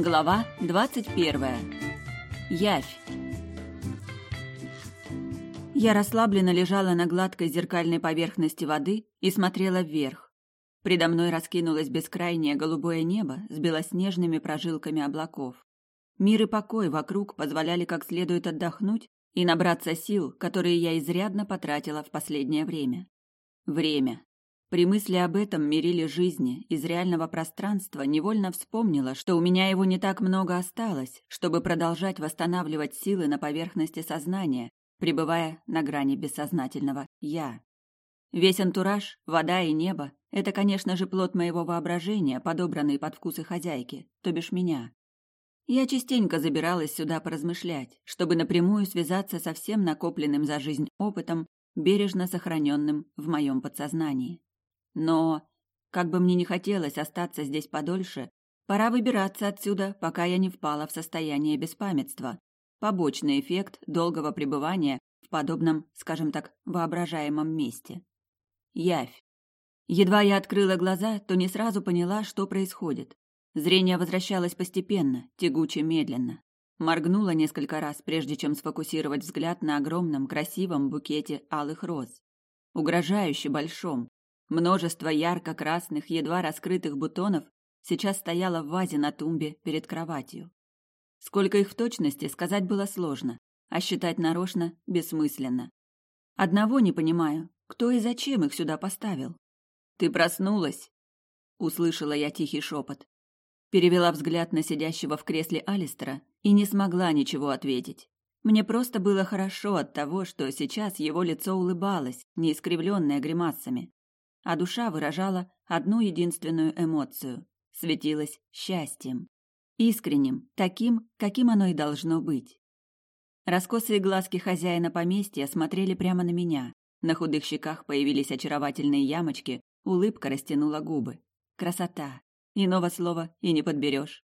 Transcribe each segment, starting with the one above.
Глава 21. Явь. Я расслабленно лежала на гладкой зеркальной поверхности воды и смотрела вверх. Предо мной раскинулось бескрайнее голубое небо с белоснежными прожилками облаков. Мир и покой вокруг позволяли как следует отдохнуть и набраться сил, которые я изрядно потратила в последнее время. Время. При мысли об этом мериле жизни из реального пространства невольно вспомнила, что у меня его не так много осталось, чтобы продолжать восстанавливать силы на поверхности сознания, пребывая на грани бессознательного «я». Весь антураж, вода и небо – это, конечно же, плод моего воображения, подобранный под вкусы хозяйки, то бишь меня. Я частенько забиралась сюда поразмышлять, чтобы напрямую связаться со всем накопленным за жизнь опытом, бережно сохраненным в моем подсознании. Но, как бы мне не хотелось остаться здесь подольше, пора выбираться отсюда, пока я не впала в состояние беспамятства. Побочный эффект долгого пребывания в подобном, скажем так, воображаемом месте. Явь. Едва я открыла глаза, то не сразу поняла, что происходит. Зрение возвращалось постепенно, тягуче медленно. Моргнула несколько раз, прежде чем сфокусировать взгляд на огромном красивом букете алых роз. Угрожающе большом, Множество ярко-красных, едва раскрытых бутонов сейчас стояло в вазе на тумбе перед кроватью. Сколько их в точности, сказать было сложно, а считать нарочно бессмысленно. Одного не понимаю, кто и зачем их сюда поставил. «Ты проснулась?» — услышала я тихий шепот. Перевела взгляд на сидящего в кресле Алистера и не смогла ничего ответить. Мне просто было хорошо от того, что сейчас его лицо улыбалось, не искривленное гримасами а душа выражала одну единственную эмоцию – светилась счастьем. Искренним, таким, каким оно и должно быть. Раскосые глазки хозяина поместья смотрели прямо на меня. На худых щеках появились очаровательные ямочки, улыбка растянула губы. Красота. Иного слова и не подберешь.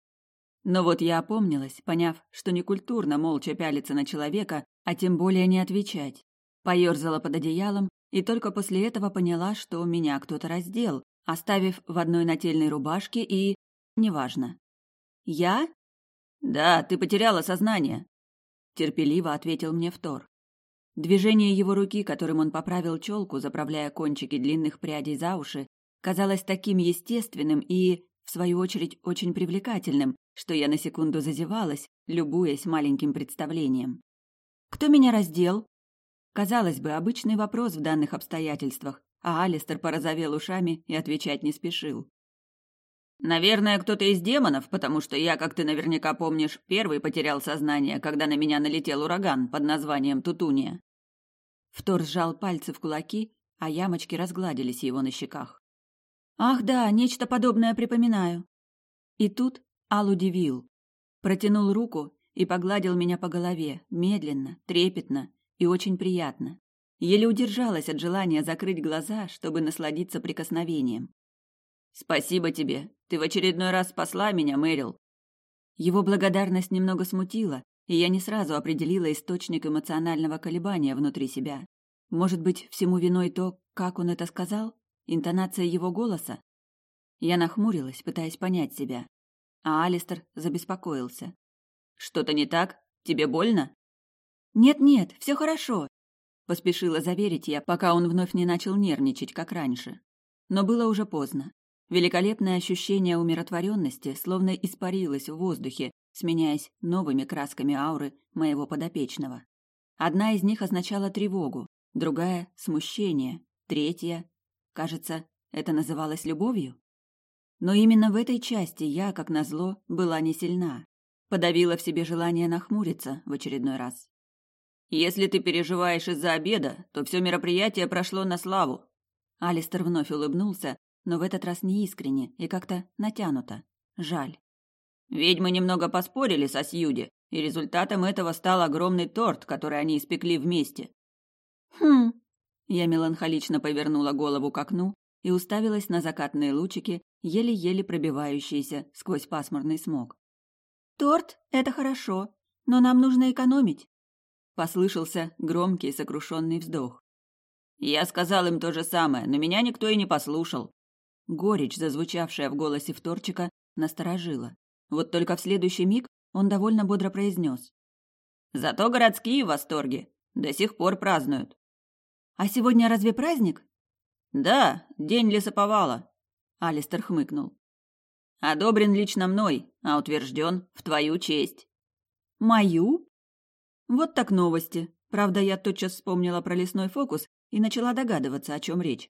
Но вот я опомнилась, поняв, что некультурно молча пялиться на человека, а тем более не отвечать. Поёрзала под одеялом и только после этого поняла, что меня кто-то раздел, оставив в одной нательной рубашке и... неважно. «Я?» «Да, ты потеряла сознание», — терпеливо ответил мне Втор. Движение его руки, которым он поправил челку, заправляя кончики длинных прядей за уши, казалось таким естественным и, в свою очередь, очень привлекательным, что я на секунду зазевалась, любуясь маленьким представлением. «Кто меня раздел?» Казалось бы, обычный вопрос в данных обстоятельствах, а Алистер порозовел ушами и отвечать не спешил. «Наверное, кто-то из демонов, потому что я, как ты наверняка помнишь, первый потерял сознание, когда на меня налетел ураган под названием Тутуния». Втор сжал пальцы в кулаки, а ямочки разгладились его на щеках. «Ах да, нечто подобное припоминаю». И тут Ал удивил. Протянул руку и погладил меня по голове, медленно, трепетно, и очень приятно. Еле удержалась от желания закрыть глаза, чтобы насладиться прикосновением. «Спасибо тебе. Ты в очередной раз спасла меня, Мэрил». Его благодарность немного смутила, и я не сразу определила источник эмоционального колебания внутри себя. Может быть, всему виной то, как он это сказал? Интонация его голоса? Я нахмурилась, пытаясь понять себя. А Алистер забеспокоился. «Что-то не так? Тебе больно?» «Нет-нет, все хорошо», — поспешила заверить я, пока он вновь не начал нервничать, как раньше. Но было уже поздно. Великолепное ощущение умиротворенности словно испарилось в воздухе, сменяясь новыми красками ауры моего подопечного. Одна из них означала тревогу, другая — смущение, третья... Кажется, это называлось любовью? Но именно в этой части я, как назло, была не сильна. Подавила в себе желание нахмуриться в очередной раз. Если ты переживаешь из-за обеда, то все мероприятие прошло на славу. Алистер вновь улыбнулся, но в этот раз не искренне и как-то натянуто. Жаль. Ведьмы немного поспорили со Сьюди, и результатом этого стал огромный торт, который они испекли вместе. Хм. Я меланхолично повернула голову к окну и уставилась на закатные лучики, еле-еле пробивающиеся сквозь пасмурный смог. Торт это хорошо, но нам нужно экономить. Послышался громкий сокрушенный вздох. Я сказал им то же самое, но меня никто и не послушал. Горечь, зазвучавшая в голосе вторчика, насторожила. Вот только в следующий миг он довольно бодро произнес. «Зато городские в восторге. До сих пор празднуют». «А сегодня разве праздник?» «Да, день лесоповала», — Алистер хмыкнул. «Одобрен лично мной, а утвержден в твою честь». «Мою?» Вот так новости. Правда, я тотчас вспомнила про лесной фокус и начала догадываться, о чем речь.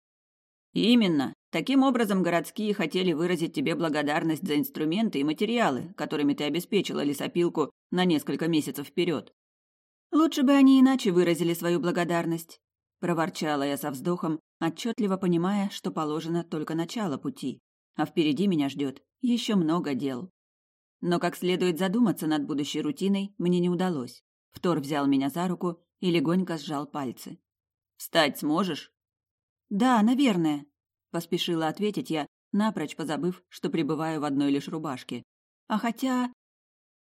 Именно. Таким образом, городские хотели выразить тебе благодарность за инструменты и материалы, которыми ты обеспечила лесопилку на несколько месяцев вперед. Лучше бы они иначе выразили свою благодарность, проворчала я со вздохом, отчетливо понимая, что положено только начало пути, а впереди меня ждет еще много дел. Но как следует задуматься над будущей рутиной мне не удалось. Втор взял меня за руку и легонько сжал пальцы. «Встать сможешь?» «Да, наверное», — поспешила ответить я, напрочь позабыв, что пребываю в одной лишь рубашке. «А хотя...»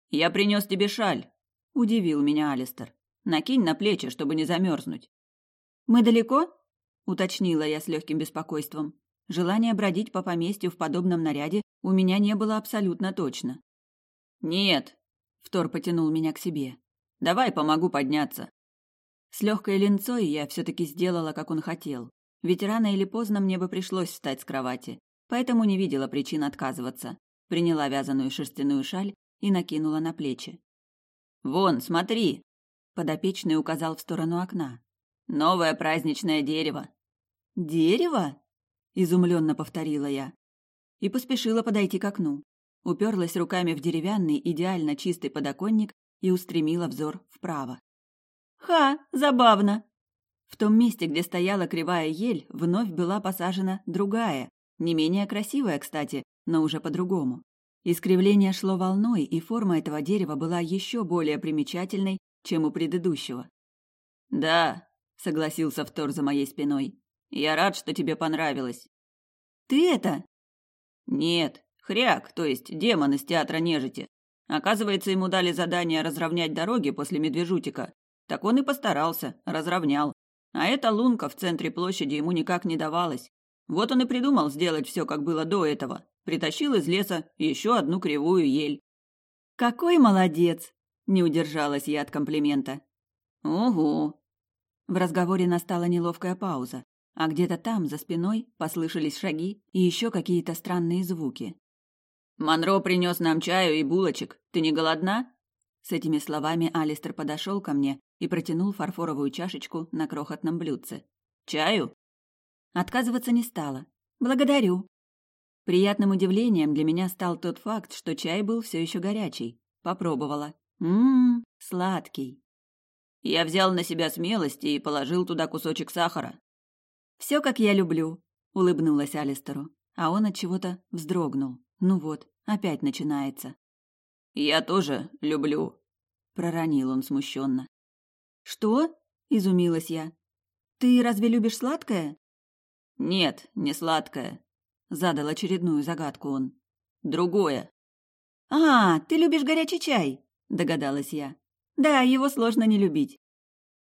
«Я принес тебе шаль», — удивил меня Алистер. «Накинь на плечи, чтобы не замерзнуть». «Мы далеко?» — уточнила я с легким беспокойством. Желание бродить по поместью в подобном наряде у меня не было абсолютно точно. «Нет», — Втор потянул меня к себе. «Давай помогу подняться». С легкой линцой я все-таки сделала, как он хотел. Ведь рано или поздно мне бы пришлось встать с кровати, поэтому не видела причин отказываться. Приняла вязаную шерстяную шаль и накинула на плечи. «Вон, смотри!» Подопечный указал в сторону окна. «Новое праздничное дерево!» «Дерево?» изумленно повторила я. И поспешила подойти к окну. Уперлась руками в деревянный, идеально чистый подоконник и устремила взор вправо. «Ха, забавно!» В том месте, где стояла кривая ель, вновь была посажена другая, не менее красивая, кстати, но уже по-другому. Искривление шло волной, и форма этого дерева была еще более примечательной, чем у предыдущего. «Да», — согласился Втор за моей спиной, я рад, что тебе понравилось. Ты это? Нет, хряк, то есть демон из театра нежити. Оказывается, ему дали задание разровнять дороги после медвежутика. Так он и постарался, разровнял. А эта лунка в центре площади ему никак не давалась. Вот он и придумал сделать все, как было до этого. Притащил из леса еще одну кривую ель. «Какой молодец!» – не удержалась я от комплимента. «Угу». В разговоре настала неловкая пауза а где-то там, за спиной, послышались шаги и еще какие-то странные звуки. «Монро принес нам чаю и булочек. Ты не голодна?» С этими словами Алистер подошел ко мне и протянул фарфоровую чашечку на крохотном блюдце. «Чаю?» Отказываться не стала. «Благодарю». Приятным удивлением для меня стал тот факт, что чай был все еще горячий. Попробовала. Ммм, сладкий. Я взял на себя смелость и положил туда кусочек сахара. Все, как я люблю, улыбнулась Алистеру, а он от чего-то вздрогнул. Ну вот, опять начинается. Я тоже люблю, проронил он смущенно. Что? изумилась я. Ты разве любишь сладкое? Нет, не сладкое, задал очередную загадку он. Другое. А, ты любишь горячий чай, догадалась я. Да, его сложно не любить.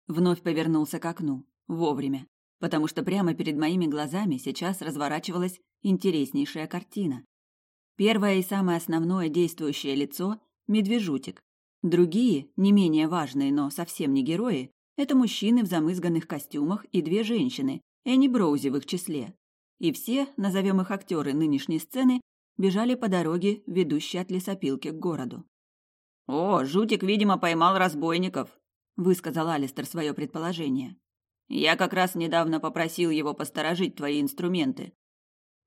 Вновь повернулся к окну. Вовремя потому что прямо перед моими глазами сейчас разворачивалась интереснейшая картина. Первое и самое основное действующее лицо – медвежутик. Другие, не менее важные, но совсем не герои, это мужчины в замызганных костюмах и две женщины, Энни Броузи в их числе. И все, назовем их актеры нынешней сцены, бежали по дороге, ведущей от лесопилки к городу. «О, Жутик, видимо, поймал разбойников», – высказал Алистер свое предположение. Я как раз недавно попросил его посторожить твои инструменты.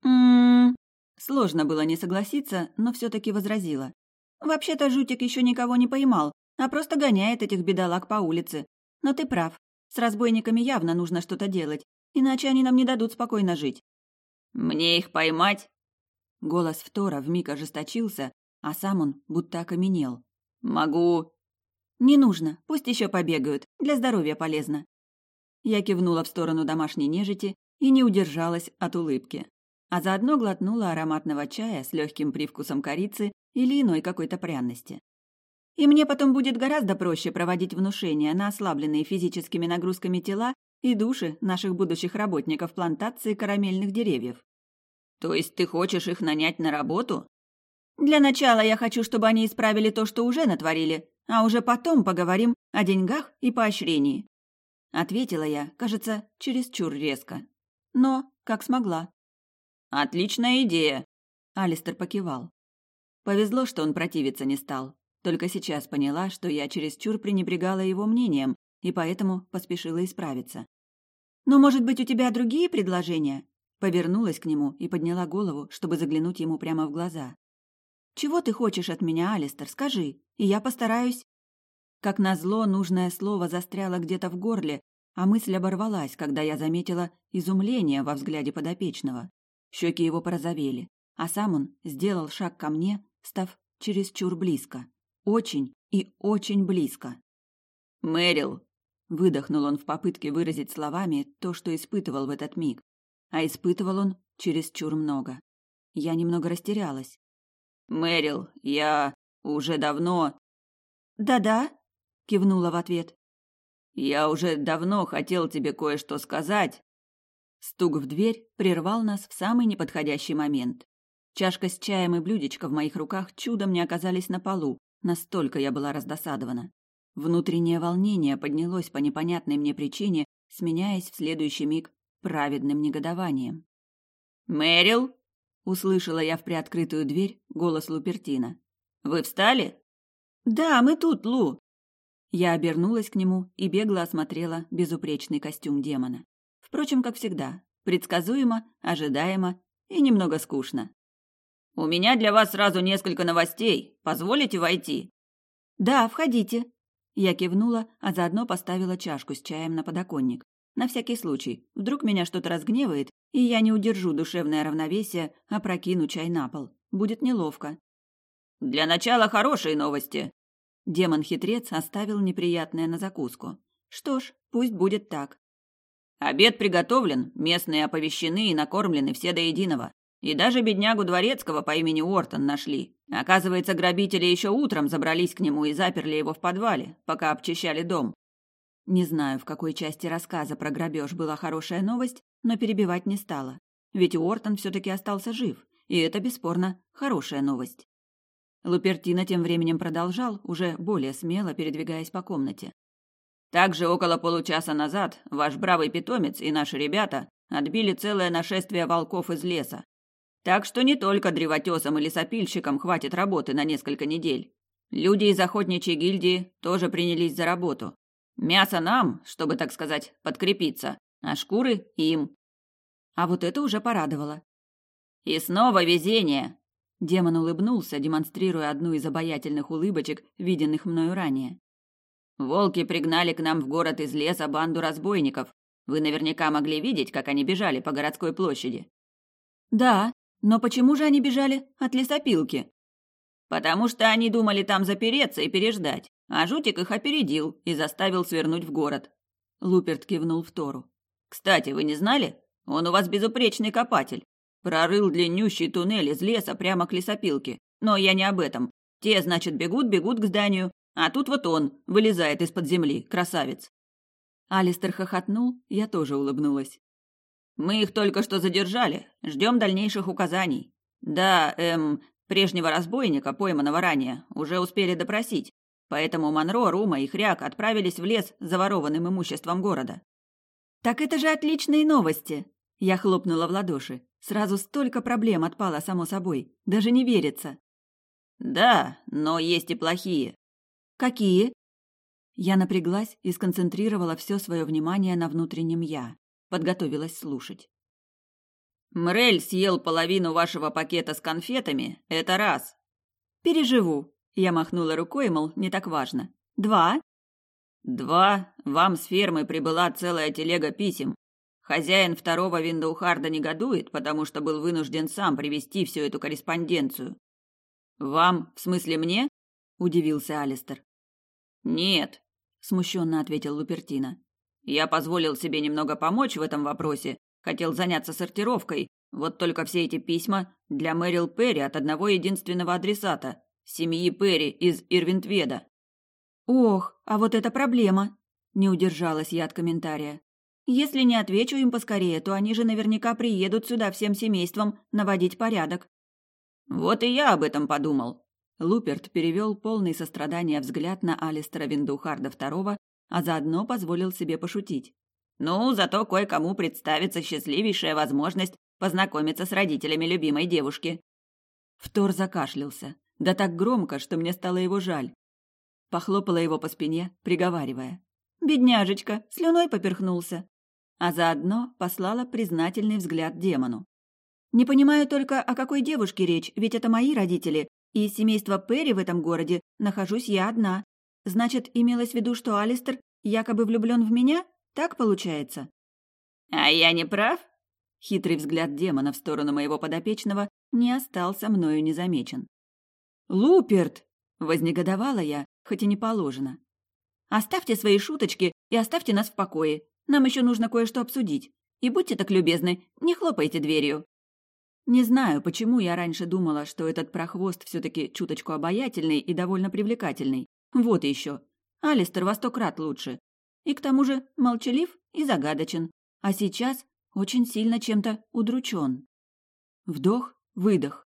Мм. Сложно было не согласиться, но все-таки возразила. Вообще-то Жутик еще никого не поймал, а просто гоняет этих бедолаг по улице. Но ты прав. С разбойниками явно нужно что-то делать, иначе они нам не дадут спокойно жить. Мне их поймать? Голос Втора вмиг ожесточился, а сам он будто окаменел. Могу. Не нужно, пусть еще побегают, для здоровья полезно. Я кивнула в сторону домашней нежити и не удержалась от улыбки. А заодно глотнула ароматного чая с легким привкусом корицы или иной какой-то пряности. И мне потом будет гораздо проще проводить внушения на ослабленные физическими нагрузками тела и души наших будущих работников плантации карамельных деревьев. То есть ты хочешь их нанять на работу? Для начала я хочу, чтобы они исправили то, что уже натворили, а уже потом поговорим о деньгах и поощрении. Ответила я, кажется, чересчур резко. Но как смогла. Отличная идея, Алистер покивал. Повезло, что он противиться не стал. Только сейчас поняла, что я чересчур пренебрегала его мнением, и поэтому поспешила исправиться. «Ну, может быть, у тебя другие предложения?» Повернулась к нему и подняла голову, чтобы заглянуть ему прямо в глаза. «Чего ты хочешь от меня, Алистер, скажи, и я постараюсь...» Как назло, нужное слово застряло где-то в горле, а мысль оборвалась, когда я заметила изумление во взгляде подопечного. Щеки его порозовели, а сам он сделал шаг ко мне, став чересчур близко. Очень и очень близко. «Мэрил!» — выдохнул он в попытке выразить словами то, что испытывал в этот миг. А испытывал он чересчур много. Я немного растерялась. «Мэрил, я уже давно...» «Да-да», — кивнула в ответ. «Я уже давно хотел тебе кое-что сказать». Стук в дверь прервал нас в самый неподходящий момент. Чашка с чаем и блюдечко в моих руках чудом не оказались на полу, настолько я была раздосадована. Внутреннее волнение поднялось по непонятной мне причине, сменяясь в следующий миг праведным негодованием. «Мэрил!» — услышала я в приоткрытую дверь голос Лупертина. «Вы встали?» «Да, мы тут, Лу!» Я обернулась к нему и бегло осмотрела безупречный костюм демона. Впрочем, как всегда, предсказуемо, ожидаемо и немного скучно. У меня для вас сразу несколько новостей. Позволите войти? Да, входите. Я кивнула, а заодно поставила чашку с чаем на подоконник. На всякий случай, вдруг меня что-то разгневает, и я не удержу душевное равновесие, а прокину чай на пол. Будет неловко. Для начала хорошие новости. Демон-хитрец оставил неприятное на закуску. Что ж, пусть будет так. Обед приготовлен, местные оповещены и накормлены все до единого. И даже беднягу дворецкого по имени Уортон нашли. Оказывается, грабители еще утром забрались к нему и заперли его в подвале, пока обчищали дом. Не знаю, в какой части рассказа про грабеж была хорошая новость, но перебивать не стала. Ведь Уортон все-таки остался жив, и это, бесспорно, хорошая новость. Лупертино тем временем продолжал, уже более смело передвигаясь по комнате. Также около получаса назад ваш бравый питомец и наши ребята отбили целое нашествие волков из леса. Так что не только древотесам и лесопильщикам хватит работы на несколько недель. Люди из охотничьей гильдии тоже принялись за работу. Мясо нам, чтобы, так сказать, подкрепиться, а шкуры им. А вот это уже порадовало. И снова везение. Демон улыбнулся, демонстрируя одну из обаятельных улыбочек, виденных мною ранее. Волки пригнали к нам в город из леса банду разбойников. Вы наверняка могли видеть, как они бежали по городской площади. Да, но почему же они бежали от лесопилки? Потому что они думали там запереться и переждать, а Жутик их опередил и заставил свернуть в город. Луперт кивнул в Тору. Кстати, вы не знали? Он у вас безупречный копатель. Прорыл длиннющий туннель из леса прямо к лесопилке. Но я не об этом. Те, значит, бегут, бегут к зданию, а тут вот он вылезает из-под земли, красавец. Алистер хохотнул, я тоже улыбнулась. Мы их только что задержали. Ждем дальнейших указаний. Да, эм, прежнего разбойника, пойманного ранее, уже успели допросить. Поэтому Монро, Рума и Хряк отправились в лес за ворованным имуществом города. Так это же отличные новости. Я хлопнула в ладоши. Сразу столько проблем отпало само собой. Даже не верится. Да, но есть и плохие. Какие? Я напряглась и сконцентрировала все свое внимание на внутреннем я подготовилась слушать. Мрель съел половину вашего пакета с конфетами, это раз. Переживу. Я махнула рукой, мол, не так важно. Два. Два. Вам с фермы прибыла целая телега писем. Хозяин второго Виндоухарда негодует, потому что был вынужден сам привести всю эту корреспонденцию. Вам, в смысле мне? Удивился Алистер. Нет, смущенно ответил Лупертина. Я позволил себе немного помочь в этом вопросе, хотел заняться сортировкой, вот только все эти письма для Мэрил Перри от одного единственного адресата – семьи Перри из Ирвинтведа. «Ох, а вот это проблема!» – не удержалась я от комментария. «Если не отвечу им поскорее, то они же наверняка приедут сюда всем семейством наводить порядок». Вот и я об этом подумал. Луперт перевел полный сострадания взгляд на Алистера Виндухарда II, а заодно позволил себе пошутить. Ну, зато кое-кому представится счастливейшая возможность познакомиться с родителями любимой девушки. Втор закашлялся, да так громко, что мне стало его жаль. Похлопала его по спине, приговаривая. «Бедняжечка, слюной поперхнулся!» А заодно послала признательный взгляд демону. «Не понимаю только, о какой девушке речь, ведь это мои родители, и из семейства Перри в этом городе нахожусь я одна. Значит, имелось в виду, что Алистер якобы влюблен в меня? Так получается?» «А я не прав?» Хитрый взгляд демона в сторону моего подопечного не остался мною незамечен. «Луперт!» — вознегодовала я, хоть и не положено. «Оставьте свои шуточки и оставьте нас в покое. Нам еще нужно кое-что обсудить. И будьте так любезны, не хлопайте дверью». Не знаю, почему я раньше думала, что этот прохвост все-таки чуточку обаятельный и довольно привлекательный. Вот еще. Алистер во сто крат лучше. И к тому же молчалив и загадочен. А сейчас очень сильно чем-то удручен. Вдох, выдох.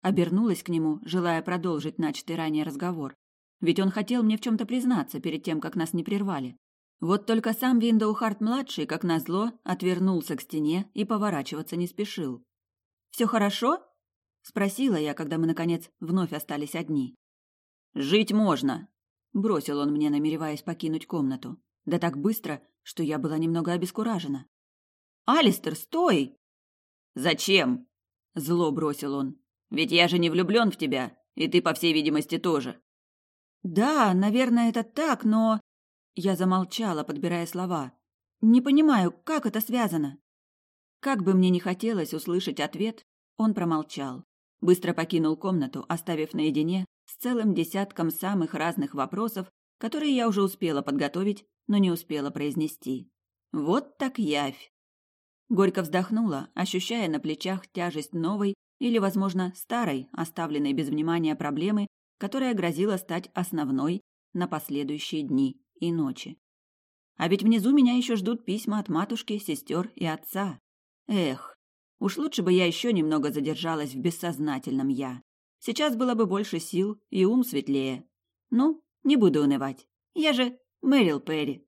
Обернулась к нему, желая продолжить начатый ранее разговор. Ведь он хотел мне в чем-то признаться перед тем, как нас не прервали. Вот только сам Виндоухарт-младший, как назло, отвернулся к стене и поворачиваться не спешил. «Все хорошо?» — спросила я, когда мы, наконец, вновь остались одни. «Жить можно», — бросил он мне, намереваясь покинуть комнату. Да так быстро, что я была немного обескуражена. «Алистер, стой!» «Зачем?» — зло бросил он. «Ведь я же не влюблен в тебя, и ты, по всей видимости, тоже». «Да, наверное, это так, но...» Я замолчала, подбирая слова. «Не понимаю, как это связано?» Как бы мне ни хотелось услышать ответ, он промолчал. Быстро покинул комнату, оставив наедине с целым десятком самых разных вопросов, которые я уже успела подготовить, но не успела произнести. Вот так явь. Горько вздохнула, ощущая на плечах тяжесть новой или, возможно, старой, оставленной без внимания проблемы, которая грозила стать основной на последующие дни и ночи. А ведь внизу меня еще ждут письма от матушки, сестер и отца. Эх, уж лучше бы я еще немного задержалась в бессознательном «я». Сейчас было бы больше сил и ум светлее. Ну, не буду унывать. Я же Мэрил Перри.